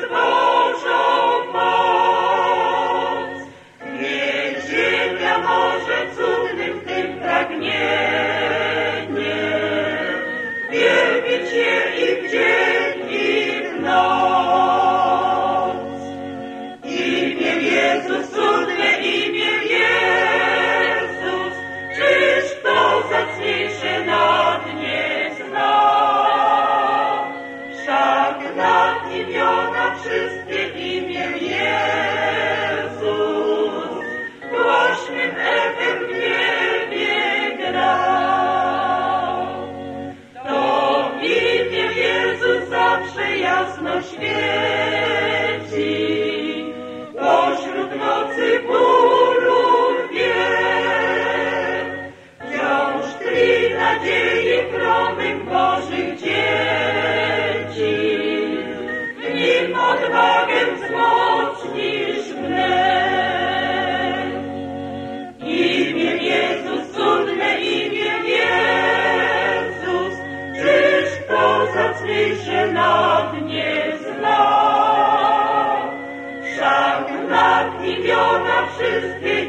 سو سسوگ چھ چیز تو سیشنا سو ن ساش یا شروع کیا zna?